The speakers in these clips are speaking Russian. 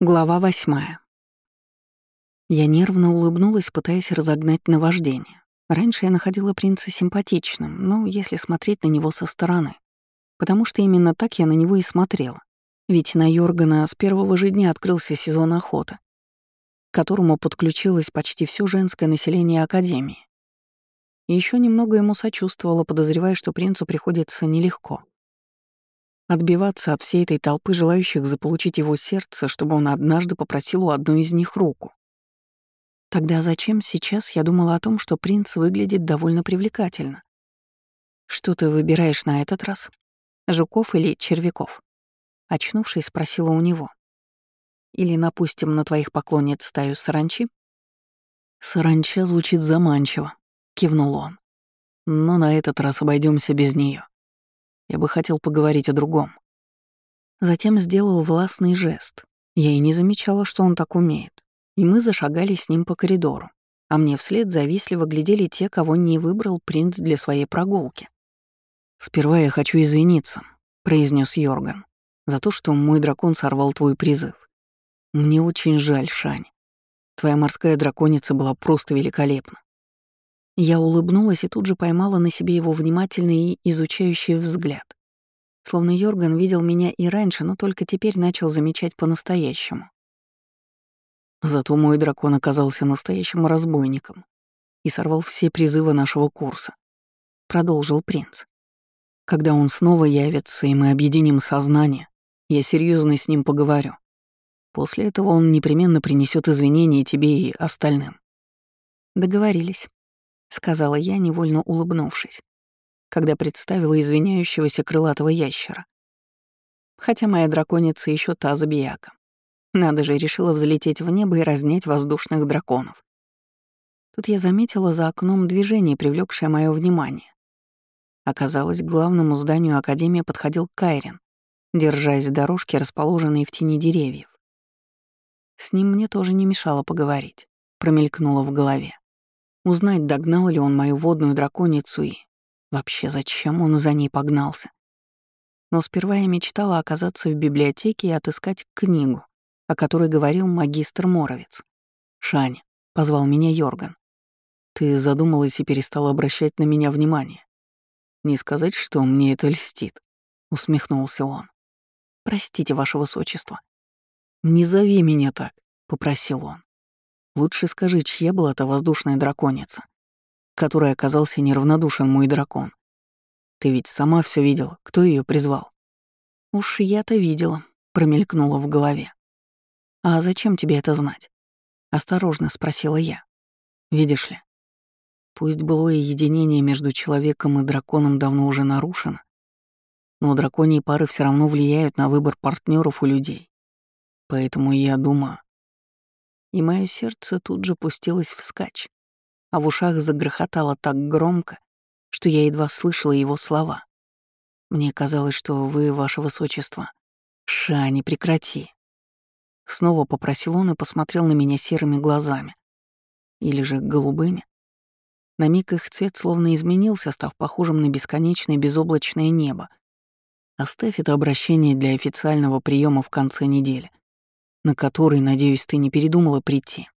Глава восьмая. Я нервно улыбнулась, пытаясь разогнать наваждение. Раньше я находила принца симпатичным, ну, если смотреть на него со стороны. Потому что именно так я на него и смотрела. Ведь на Йоргана с первого же дня открылся сезон охоты, к которому подключилось почти все женское население Академии. Еще немного ему сочувствовала, подозревая, что принцу приходится нелегко. Отбиваться от всей этой толпы желающих заполучить его сердце, чтобы он однажды попросил у одной из них руку. Тогда зачем сейчас я думала о том, что принц выглядит довольно привлекательно? Что ты выбираешь на этот раз? Жуков или червяков? Очнувшись, спросила у него. Или напустим на твоих поклонниц стаю саранчи? Саранча звучит заманчиво, кивнул он. Но на этот раз обойдемся без нее. Я бы хотел поговорить о другом. Затем сделал властный жест. Я и не замечала, что он так умеет. И мы зашагали с ним по коридору. А мне вслед завистливо глядели те, кого не выбрал принц для своей прогулки. «Сперва я хочу извиниться», — произнес Йорган, «за то, что мой дракон сорвал твой призыв. Мне очень жаль, Шань. Твоя морская драконица была просто великолепна. Я улыбнулась и тут же поймала на себе его внимательный и изучающий взгляд. Словно Йорган видел меня и раньше, но только теперь начал замечать по-настоящему. Зато мой дракон оказался настоящим разбойником и сорвал все призывы нашего курса. Продолжил принц. Когда он снова явится, и мы объединим сознание, я серьезно с ним поговорю. После этого он непременно принесет извинения тебе и остальным. Договорились. — сказала я, невольно улыбнувшись, когда представила извиняющегося крылатого ящера. Хотя моя драконица еще та забияка. Надо же, решила взлететь в небо и разнять воздушных драконов. Тут я заметила за окном движение, привлекшее мое внимание. Оказалось, к главному зданию Академии подходил Кайрин, держась дорожки, расположенной в тени деревьев. С ним мне тоже не мешало поговорить, промелькнуло в голове. Узнать, догнал ли он мою водную драконицу и... Вообще, зачем он за ней погнался? Но сперва я мечтала оказаться в библиотеке и отыскать книгу, о которой говорил магистр Моровец. «Шань», — позвал меня Йорган. «Ты задумалась и перестала обращать на меня внимание. Не сказать, что мне это льстит», — усмехнулся он. «Простите, ваше высочество». «Не зови меня так», — попросил он. Лучше скажи, чья была та воздушная драконица, которой оказался неравнодушен мой дракон. Ты ведь сама все видела, кто ее призвал? Уж я-то видела, промелькнула в голове. А зачем тебе это знать? Осторожно спросила я. Видишь ли, пусть былое единение между человеком и драконом давно уже нарушено, но драконьи пары все равно влияют на выбор партнеров у людей. Поэтому я думаю, и мое сердце тут же пустилось вскачь, а в ушах загрохотало так громко, что я едва слышала его слова. Мне казалось, что вы, ваше высочество, Шани, прекрати. Снова попросил он и посмотрел на меня серыми глазами. Или же голубыми. На миг их цвет словно изменился, став похожим на бесконечное безоблачное небо. Оставь это обращение для официального приема в конце недели на который, надеюсь, ты не передумала прийти.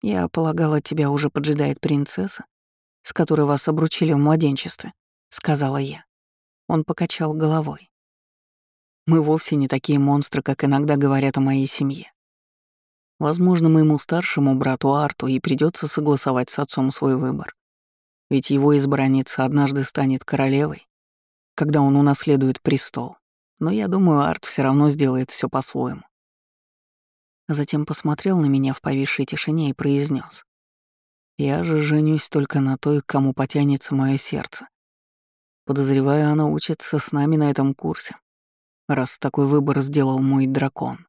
Я полагала, тебя уже поджидает принцесса, с которой вас обручили в младенчестве, сказала я. Он покачал головой. Мы вовсе не такие монстры, как иногда говорят о моей семье. Возможно, моему старшему брату Арту и придется согласовать с отцом свой выбор. Ведь его избранница однажды станет королевой, когда он унаследует престол. Но я думаю, Арт все равно сделает все по-своему. Затем посмотрел на меня в повисшей тишине и произнес: «Я же женюсь только на той, к кому потянется мое сердце. Подозреваю, она учится с нами на этом курсе, раз такой выбор сделал мой дракон».